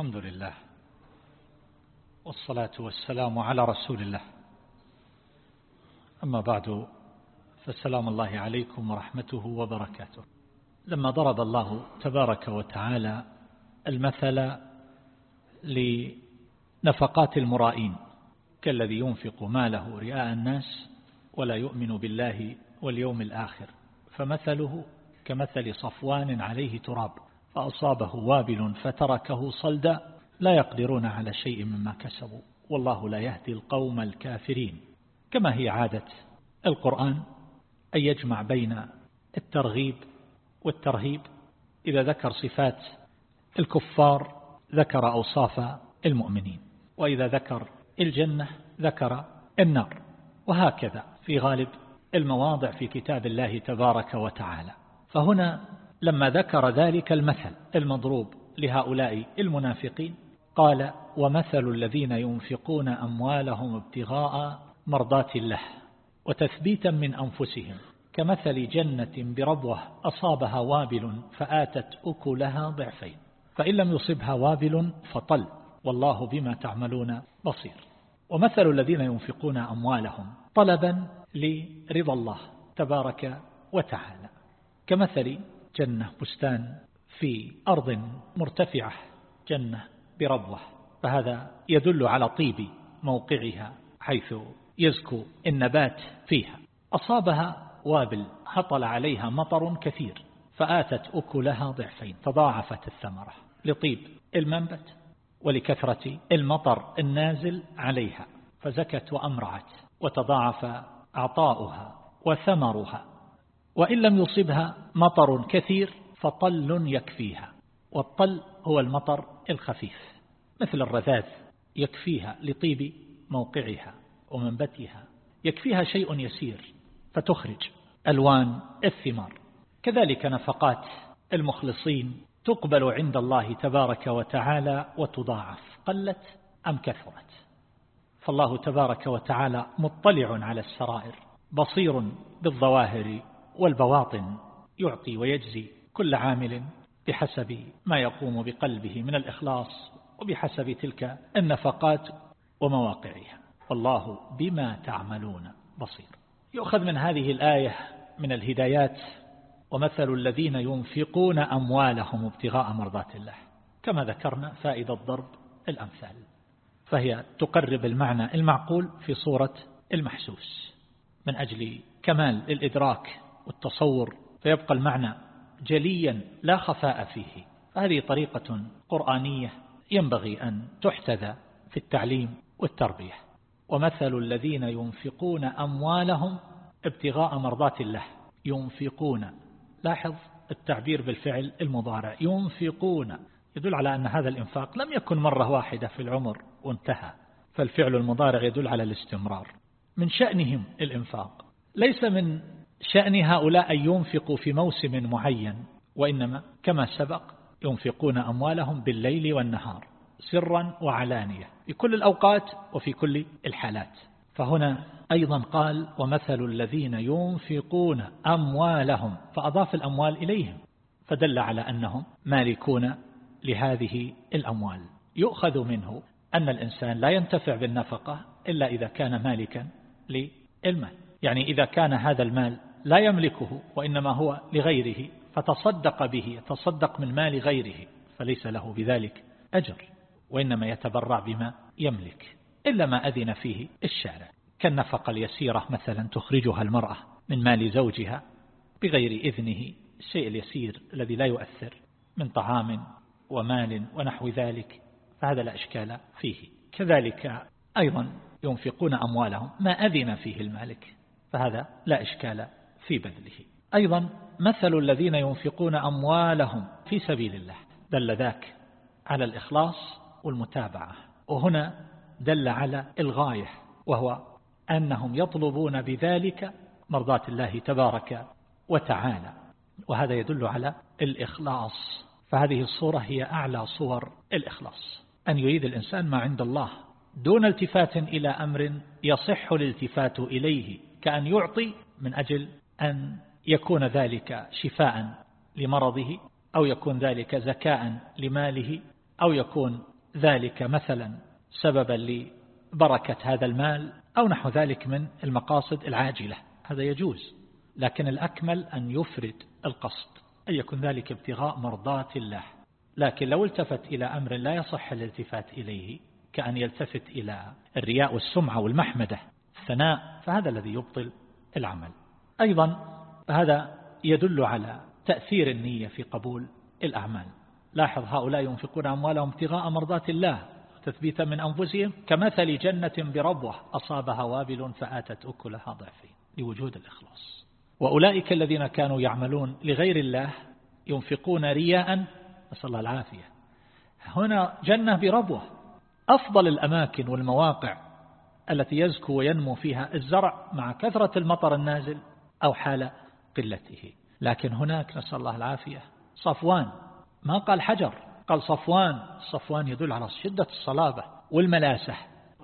الحمد لله والصلاة والسلام على رسول الله. أما بعد فالسلام الله عليكم ورحمته وبركاته. لما ضرب الله تبارك وتعالى المثل لنفقات المرائين كالذي ينفق ماله رئاء الناس ولا يؤمن بالله واليوم الآخر فمثله كمثل صفوان عليه تراب. فأصابه وابل فتركه صلدا لا يقدرون على شيء مما كسبوا والله لا يهدي القوم الكافرين. كما هي عادة القرآن أن يجمع بين الترغيب والترهيب. إذا ذكر صفات الكفار ذكر أوصاف المؤمنين وإذا ذكر الجنة ذكر النار. وهكذا في غالب المواضع في كتاب الله تبارك وتعالى. فهنا لما ذكر ذلك المثل المضروب لهؤلاء المنافقين قال ومثل الذين ينفقون أموالهم ابتغاء مرضات الله وتثبيتا من أنفسهم كمثل جنة بربوة أصابها وابل فآتت أكلها ضعفين فإن لم يصبها وابل فطل والله بما تعملون بصير. ومثل الذين ينفقون أموالهم طلبا لرضا الله تبارك وتعالى كمثل جنة بستان في أرض مرتفعة جنة بربوة فهذا يدل على طيب موقعها حيث يزكو النبات فيها. أصابها وابل هطل عليها مطر كثير فآتت أكلها ضعفين تضاعفت الثمرة لطيب المنبت ولكثرة المطر النازل عليها فزكت وأمرعت وتضاعف عطاؤها وثمرها. وإن لم يصبها مطر كثير فطل يكفيها والطل هو المطر الخفيف مثل الرذاذ يكفيها لطيب موقعها ومنبتها يكفيها شيء يسير فتخرج ألوان الثمار. كذلك نفقات المخلصين تقبل عند الله تبارك وتعالى وتضاعف قلت أم كثرت؟ فالله تبارك وتعالى مطلع على السرائر بصير بالظواهر والبواطن يعطي ويجزي كل عامل بحسب ما يقوم بقلبه من الإخلاص وبحسب تلك النفقات ومواقعها. والله بما تعملون بصير. يؤخذ من هذه الآية من الهدايات ومثل الذين ينفقون أموالهم ابتغاء مرضات الله. كما ذكرنا فائدة ضرب الأمثال. فهي تقرب المعنى المعقول في صورة المحسوس. من أجل كمال الإدراك والتصور فيبقى المعنى جليا لا خفاء فيه. هذه طريقة قرآنية ينبغي أن تحتذى في التعليم والتربية. ومثل الذين ينفقون أموالهم ابتغاء مرضات الله. ينفقون لاحظ التعبير بالفعل المضارع. ينفقون يدل على أن هذا الإنفاق لم يكن مرة واحدة في العمر وانتهى. فالفعل المضارع يدل على الاستمرار. من شأنهم الإنفاق ليس من شأن هؤلاء أن ينفقوا في موسم معين وإنما كما سبق ينفقون أموالهم بالليل والنهار سرا وعلانية في كل الأوقات وفي كل الحالات. فهنا أيضا قال ومثل الذين ينفقون أموالهم فأضاف الأموال إليهم فدل على أنهم مالكون لهذه الأموال. يؤخذ منه أن الإنسان لا ينتفع بالنفقة إلا إذا كان مالكا للمال. يعني إذا كان هذا المال لا يملكه وإنما هو لغيره فتصدق به يتصدق من مال غيره فليس له بذلك أجر وإنما يتبرع بما يملك إلا ما أذن فيه الشارع. كالنفقة اليسيرة مثلا تخرجها المرأة من مال زوجها بغير إذنه الشيء اليسير الذي لا يؤثر من طعام ومال ونحو ذلك فهذا لا إشكال فيه. كذلك أيضا ينفقون أموالهم ما أذن فيه المالك فهذا لا إشكال في بذله أيضا مثل الذين ينفقون أموالهم في سبيل الله. دل ذاك على الإخلاص والمتابعة. وهنا دل على الغاية وهو أنهم يطلبون بذلك مرضات الله تبارك وتعالى. وهذا يدل على الإخلاص. فهذه الصورة هي أعلى صور الإخلاص. أن يريد الإنسان ما عند الله دون التفات إلى أمر يصح الالتفات إليه كأن يعطي من أجل أن يكون ذلك شفاء لمرضه أو يكون ذلك زكاء لماله أو يكون ذلك مثلا سببا لبركة هذا المال أو نحو ذلك من المقاصد العاجلة. هذا يجوز لكن الأكمل أن يفرد القصد أن يكون ذلك ابتغاء مرضات الله. لكن لو التفت إلى أمر لا يصح الالتفات إليه كأن يلتفت إلى الرياء والسمعة والمحمدة الثناء فهذا الذي يبطل العمل. أيضا هذا يدل على تأثير النية في قبول الأعمال. لاحظ هؤلاء ينفقون أموالهم ابتغاء مرضات الله تثبيتا من أنفسهم. كمثل جنة بربوة أصابها وابل فآتت أكلها ضعفين لوجود الإخلاص. وأولئك الذين كانوا يعملون لغير الله ينفقون رياء نسأل الله العافية. هنا جنة بربوة أفضل الأماكن والمواقع التي يزكو وينمو فيها الزرع مع كثرة المطر النازل. أو حال قلته. لكن هناك نسأل الله العافية صفوان. ما قال حجر؟ قال صفوان. صفوان يدل على شدة الصلابة والملاسة.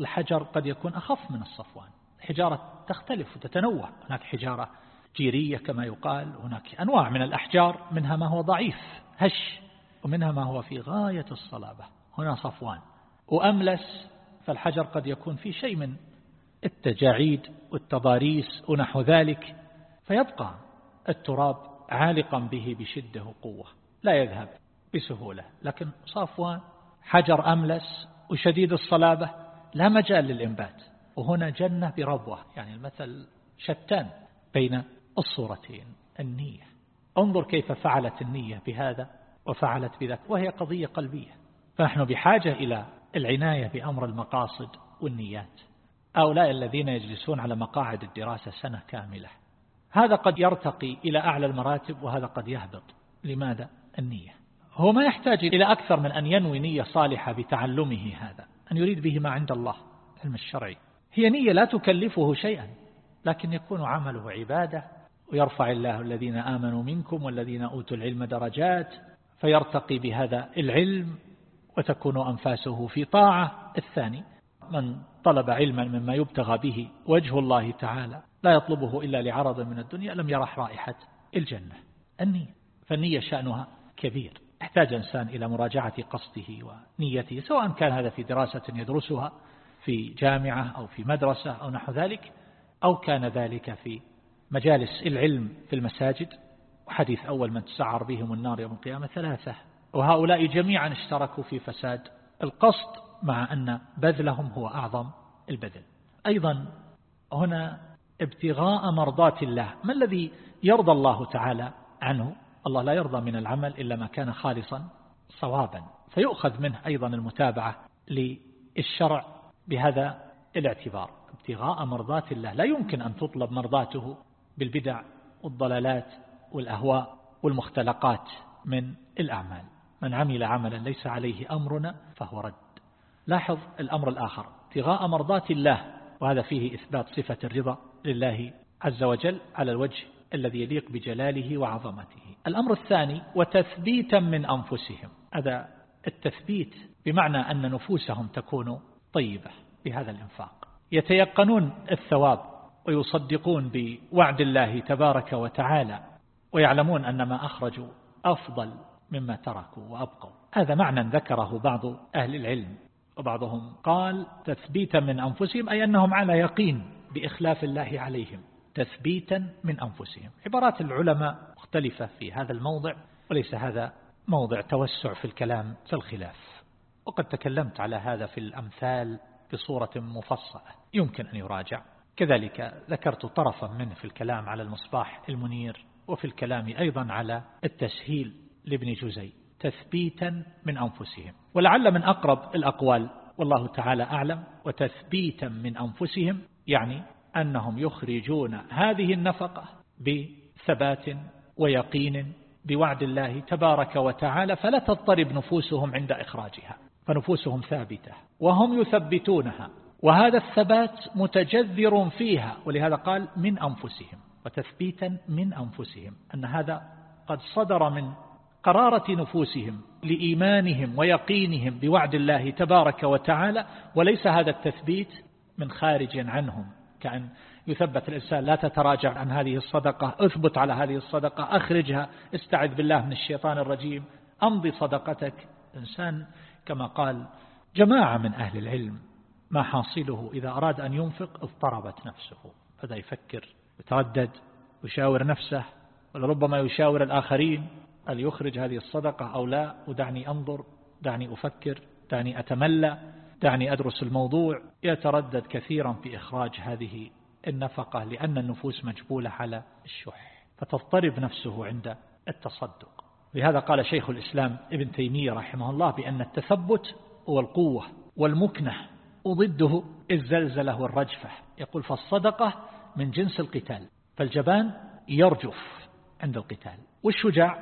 الحجر قد يكون أخف من الصفوان. الحجارة تختلف وتتنوع. هناك حجارة جيرية كما يقال هناك أنواع من الأحجار منها ما هو ضعيف هش ومنها ما هو في غاية الصلابة. هنا صفوان. وأملس فالحجر قد يكون في شيء من التجاعيد والتضاريس ونحو ذلك. فيبقى التراب عالقا به بشدة وقوة لا يذهب بسهولة. لكن صفوان حجر أملس وشديد الصلابة لا مجال للإنبات. وهنا جنة بربوة يعني المثل شتان بين الصورتين النية. انظر كيف فعلت النية بهذا وفعلت بذاك وهي قضية قلبية. فنحن بحاجة إلى العناية بأمر المقاصد والنيات. هؤلاء الذين يجلسون على مقاعد الدراسة سنة كاملة. هذا قد يرتقي إلى أعلى المراتب وهذا قد يهبط. لماذا؟ النية. هو ما يحتاج إلى أكثر من أن ينوي نية صالحة بتعلمه هذا أن يريد به ما عند الله علم الشرعي هي نية لا تكلفه شيئا لكن يكون عمله عبادة ويرفع الله الذين آمنوا منكم والذين أوتوا العلم درجات فيرتقي بهذا العلم وتكون أنفاسه في طاعة. الثاني من طلب علما مما يبتغى به وجه الله تعالى. لا يطلبه إلا لعرض من الدنيا لم يرح رائحة الجنة. النية فالنية شأنها كبير. يحتاج إنسان إلى مراجعة قصده ونيته سواء كان هذا في دراسة يدرسها في جامعة أو في مدرسة أو نحو ذلك أو كان ذلك في مجالس العلم في المساجد. وحديث أول من تسعر بهم النار يوم القيامة ثلاثة. وهؤلاء جميعا اشتركوا في فساد القصد مع أن بذلهم هو أعظم البذل. أيضا هنا ابتغاء مرضات الله. ما الذي يرضى الله تعالى عنه؟ الله لا يرضى من العمل إلا ما كان خالصا صوابا. فيؤخذ منه أيضا المتابعة للشرع بهذا الاعتبار. ابتغاء مرضات الله. لا يمكن أن تطلب مرضاته بالبدع والضلالات والأهواء والمختلقات من الأعمال. من عمل عملا ليس عليه أمرنا فهو رد. لاحظ الأمر الآخر. ابتغاء مرضات الله. وهذا فيه إثبات صفة الرضا. لله عز وجل على الوجه الذي يليق بجلاله وعظمته. الأمر الثاني وتثبيتا من أنفسهم. هذا التثبيت بمعنى أن نفوسهم تكون طيبة بهذا الإنفاق. يتيقنون الثواب ويصدقون بوعد الله تبارك وتعالى ويعلمون أن ما أخرجوا أفضل مما تركوا وأبقوا. هذا معنى ذكره بعض أهل العلم وبعضهم قال تثبيتا من أنفسهم أي أنهم على يقين بإخلاف الله عليهم تثبيتا من أنفسهم. عبارات العلماء مختلفة في هذا الموضع وليس هذا موضع توسع في الكلام في الخلاف. وقد تكلمت على هذا في الأمثال بصورة مفصلة يمكن أن يراجع. كذلك ذكرت طرفا منه في الكلام على المصباح المنير وفي الكلام أيضا على التسهيل لابن جزي تثبيتا من أنفسهم. ولعل من أقرب الأقوال والله تعالى أعلم وتثبيتا من أنفسهم يعني أنهم يخرجون هذه النفقة بثبات ويقين بوعد الله تبارك وتعالى فلا تضطرب نفوسهم عند إخراجها فنفوسهم ثابتة وهم يثبتونها وهذا الثبات متجذر فيها ولهذا قال من أنفسهم وتثبيتا من أنفسهم أن هذا قد صدر من قرارة نفوسهم لإيمانهم ويقينهم بوعد الله تبارك وتعالى وليس هذا التثبيت من خارج عنهم كأن يثبت الإنسان لا تتراجع عن هذه الصدقة اثبت على هذه الصدقة أخرجها استعذ بالله من الشيطان الرجيم أمضي صدقتك. إنسان كما قال جماعة من أهل العلم ما حاصله إذا أراد أن ينفق اضطربت نفسه. بدأ يفكر يتردد يشاور نفسه ولربما يشاور الآخرين هل يخرج هذه الصدقة أو لا؟ ودعني أنظر دعني أفكر دعني أتملى دعني أدرس الموضوع يتردد كثيرا في إخراج هذه النفقة لأن النفوس مجبولة على الشح فتضطرب نفسه عند التصدق. لهذا قال شيخ الإسلام ابن تيمية رحمه الله بأن التثبت هو القوة والمكنة. وضده الزلزلة والرجفة يقول فالصدقة من جنس القتال فالجبان يرجف عند القتال والشجاع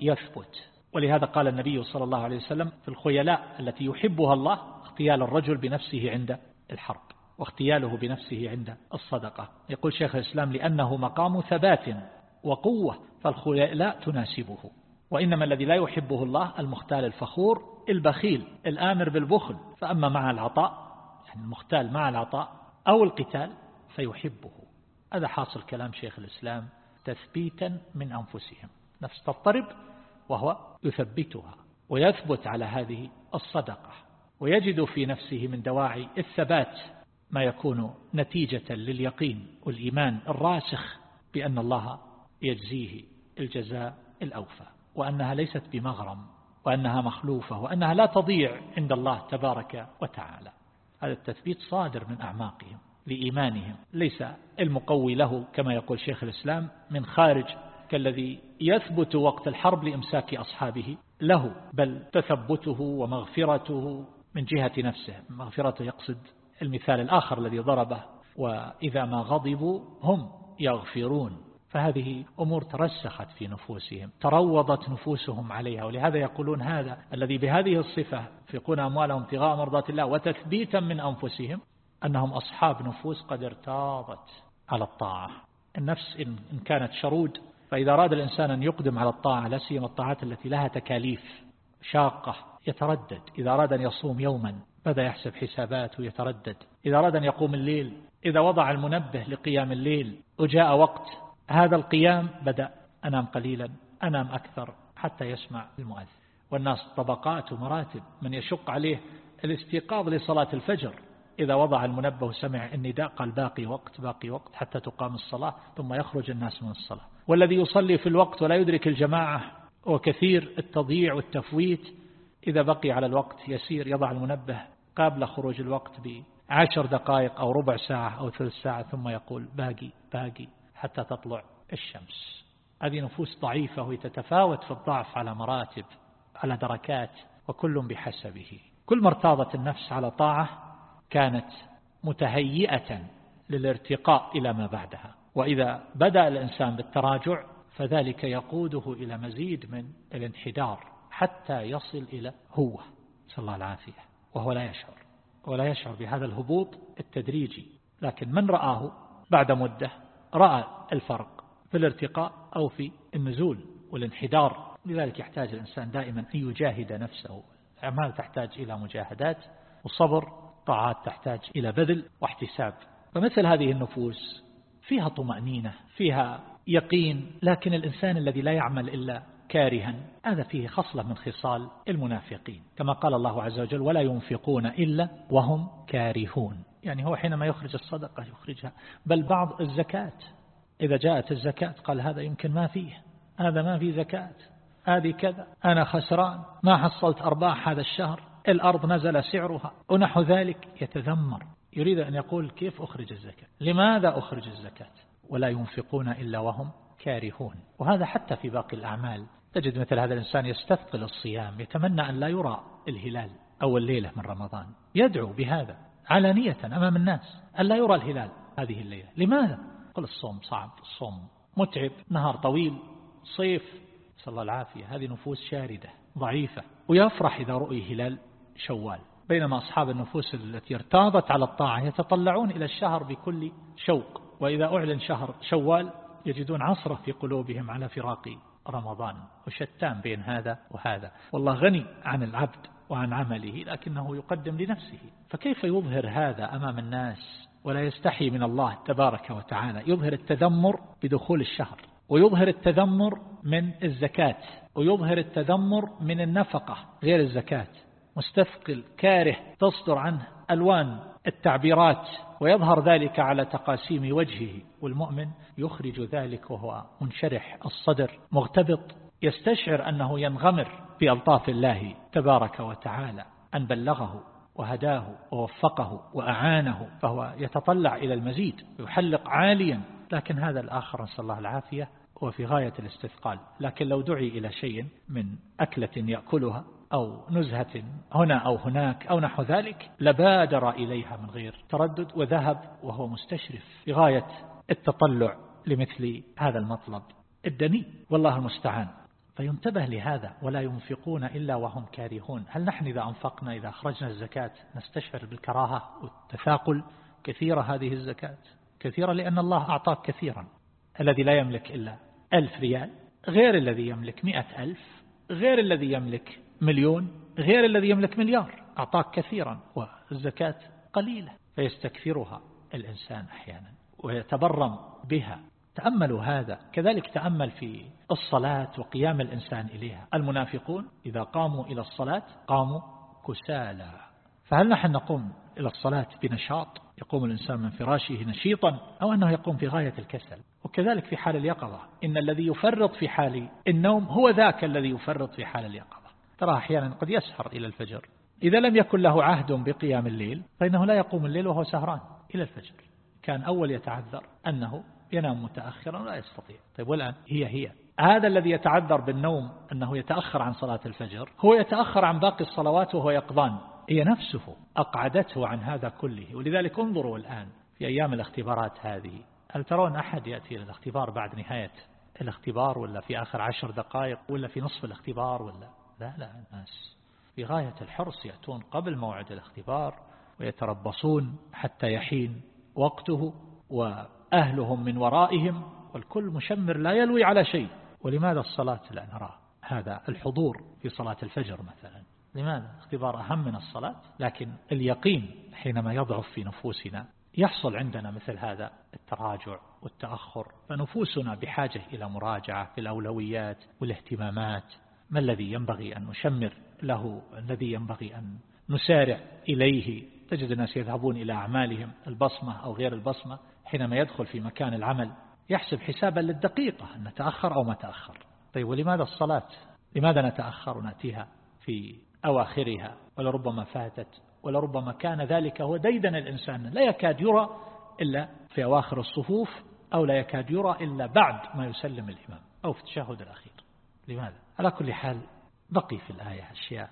يثبت. ولهذا قال النبي صلى الله عليه وسلم في الخيلاء التي يحبها الله اغتيال الرجل بنفسه عند الحرب واغتياله بنفسه عند الصدقة. يقول شيخ الإسلام لأنه مقام ثبات وقوة فالخيلاء تناسبه وإنما الذي لا يحبه الله المختال الفخور البخيل الآمر بالبخل. فأما مع العطاء يعني المختال مع العطاء أو القتال فيحبه. هذا حاصل كلام شيخ الإسلام تثبيتا من أنفسهم. نفس تضطرب وهو يثبتها ويثبت على هذه الصدقة. ويجد في نفسه من دواعي الثبات ما يكون نتيجة لليقين والإيمان الراسخ بأن الله يجزيه الجزاء الأوفى وأنها ليست بمغرم وأنها مخلوفة وأنها لا تضيع عند الله تبارك وتعالى. هذا التثبيت صادر من أعماقهم لإيمانهم. ليس المقوي له كما يقول شيخ الإسلام من خارج كالذي يثبت وقت الحرب لإمساك أصحابه له بل تثبته ومغفرته من جهة نفسه مغفرته يقصد المثال الآخر الذي ضربه وإذا ما غضبوا هم يغفرون. فهذه أمور ترسخت في نفوسهم تروضت نفوسهم عليها ولهذا يقولون هذا الذي بهذه الصفة يفقون أموالهم ابتغاء مرضات الله وتثبيتا من أنفسهم أنهم أصحاب نفوس قد ارتاضت على الطاعة. النفس إن كانت شرود فإذا أراد الإنسان أن يقدم على الطاعة لا سيما الطاعات التي لها تكاليف. شاقة يتردد. إذا أراد أن يصوم يوما بدأ يحسب حسابات ويتردد. إذا أراد أن يقوم الليل إذا وضع المنبه لقيام الليل وجاء وقت هذا القيام بدأ. أنام قليلا أنام أكثر حتى يسمع المؤذن. والناس طبقات ومراتب. من يشق عليه الاستيقاظ لصلاة الفجر. إذا وضع المنبه وسمع النداء قال باقي وقت باقي وقت حتى تقام الصلاة ثم يخرج الناس من الصلاة. والذي يصلي في الوقت ولا يدرك الجماعة وكثير التضييع والتفويت إذا بقي على الوقت يسير يضع المنبه قبل خروج الوقت بعشر دقائق أو ربع ساعة أو ثلث ساعة ثم يقول باقي باقي حتى تطلع الشمس. هذه نفوس ضعيفة وهي تتفاوت في الضعف على مراتب على دركات وكل بحسبه. كل ما ارتاضت النفس على طاعة كانت متهيئة للارتقاء إلى ما بعدها. وإذا بدأ الإنسان بالتراجع فذلك يقوده إلى مزيد من الانحدار حتى يصل إلى هو صلى الله العافية. وهو لا يشعر. ولا يشعر بهذا الهبوط التدريجي. لكن من رآه بعد مدة رأى الفرق في الارتقاء أو في النزول والانحدار. لذلك يحتاج الإنسان دائما أن يجاهد نفسه. الأعمال تحتاج إلى مجاهدات وصبر طاعات تحتاج إلى بذل واحتساب. فمثل هذه النفوس فيها طمأنينة فيها يقين لكن الإنسان الذي لا يعمل إلا كارها هذا فيه خصلة من خصال المنافقين. كما قال الله عز وجل ولا ينفقون إلا وهم كارهون. يعني هو حينما يخرج الصدقة يخرجها بل بعض الزكاة إذا جاءت الزكاة قال هذا يمكن ما فيه هذا ما في زكاة هذه كذا أنا خسران ما حصلت أرباح هذا الشهر الأرض نزل سعرها ونحو ذلك يتذمر. يريد أن يقول كيف أخرج الزكاة؟ لماذا أخرج الزكاة؟ ولا ينفقون إلا وهم كارهون. وهذا حتى في باقي الأعمال. تجد مثل هذا الإنسان يستثقل الصيام يتمنى أن لا يرى الهلال أو الليلة من رمضان. يدعو بهذا علانية أمام الناس أن لا يرى الهلال هذه الليلة. لماذا؟ قل الصوم صعب الصوم متعب نهار طويل صيف. صلى الله العافية هذه نفوس شاردة ضعيفة. ويفرح إذا رؤي هلال شوال. بينما أصحاب النفوس التي ارتاضت على الطاعة يتطلعون إلى الشهر بكل شوق وإذا أعلن شهر شوال يجدون عصرة في قلوبهم على فراق رمضان وشتان بين هذا وهذا. والله غني عن العبد وعن عمله لكنه يقدم لنفسه. فكيف يظهر هذا أمام الناس ولا يستحي من الله تبارك وتعالى؟ يظهر التذمر بدخول الشهر ويظهر التذمر من الزكاة ويظهر التذمر من النفقة غير الزكاة. مستثقل كاره تصدر عنه ألوان التعبيرات ويظهر ذلك على تقاسيم وجهه والمؤمن يخرج ذلك وهو منشرح الصدر مغتبط يستشعر أنه ينغمر في ألطاف الله تبارك وتعالى أن بلغه وهداه ووفقه وأعانه فهو يتطلع إلى المزيد يحلق عاليا لكن هذا الآخر نسأل الله العافية هو في غاية الاستثقال لكن لو دعي إلى شيء من أكلة يأكلها أو نزهة هنا أو هناك أو نحو ذلك لبادر إليها من غير تردد وذهب وهو مستشرف في غاية التطلع لمثل هذا المطلب الدني والله المستعان. فينتبه لهذا ولا ينفقون إلا وهم كارهون. هل نحن إذا أنفقنا إذا أخرجنا الزكاة نستشعر بالكراهة والتثاقل كثيرة هذه الزكاة؟ كثيرة لأن الله أعطاك كثيرا. الذي لا يملك إلا ألف ريال غير الذي يملك مئة ألف غير الذي يملك مليون غير الذي يملك مليار. أعطاك كثيرا والزكاة قليلة. فيستكثرها الإنسان أحيانا ويتبرم بها. تأملوا هذا. كذلك تأمل في الصلاة وقيام الإنسان إليها. المنافقون إذا قاموا إلى الصلاة قاموا كسالى. فهل نحن نقوم إلى الصلاة بنشاط؟ يقوم الإنسان من فراشه نشيطا أو أنه يقوم في غاية الكسل؟ وكذلك في حال اليقظة. إن الذي يفرط في حال النوم هو ذاك الذي يفرط في حال اليقظة. ترى أحيانا قد يسهر إلى الفجر. إذا لم يكن له عهد بقيام الليل فإنه لا يقوم الليل وهو سهران إلى الفجر. كان أول يتعذر أنه ينام متأخرا لا يستطيع. طيب والآن؟ هي هي. هذا الذي يتعذر بالنوم أنه يتأخر عن صلاة الفجر هو يتأخر عن باقي الصلوات وهو يقضان هي نفسه أقعدته عن هذا كله. ولذلك انظروا الآن في أيام الاختبارات هذه. هل ترون أحد يأتي للاختبار بعد نهاية الاختبار ولا في آخر عشر دقائق ولا في نصف الاختبار ولا؟ لا لا الناس في غاية الحرص يأتون قبل موعد الاختبار ويتربصون حتى يحين وقته وأهلهم من ورائهم والكل مشمر لا يلوي على شيء. ولماذا الصلاة لا نرى؟ هذا الحضور في صلاة الفجر مثلا. لماذا؟ اختبار أهم من الصلاة لكن اليقين حينما يضعف في نفوسنا يحصل عندنا مثل هذا التراجع والتأخر. فنفوسنا بحاجة إلى مراجعة في الأولويات والاهتمامات. ما الذي ينبغي أن نشمر له؟ الذي ينبغي أن نسارع إليه؟ تجد الناس يذهبون إلى أعمالهم البصمة أو غير البصمة حينما يدخل في مكان العمل يحسب حسابا للدقيقة أن نتأخر أو ما تأخر. طيب ولماذا الصلاة؟ لماذا نتأخر ونأتيها في أواخرها؟ ولربما فاتت ولربما كان ذلك هو ديدن الإنسان. لا يكاد يرى إلا في أواخر الصفوف أو لا يكاد يرى إلا بعد ما يسلم الإمام أو في التشهد الأخير. لماذا؟ على كل حال بقي في الآية أشياء.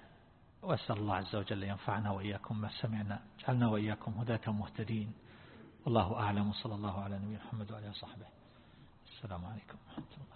وأسأل الله عز وجل ينفعنا وإياكم ما سمعنا جعلنا وإياكم هداة مهتدين. والله أعلم صلى الله على نبينا محمد وعلى صحبه السلام عليكم ورحمة الله.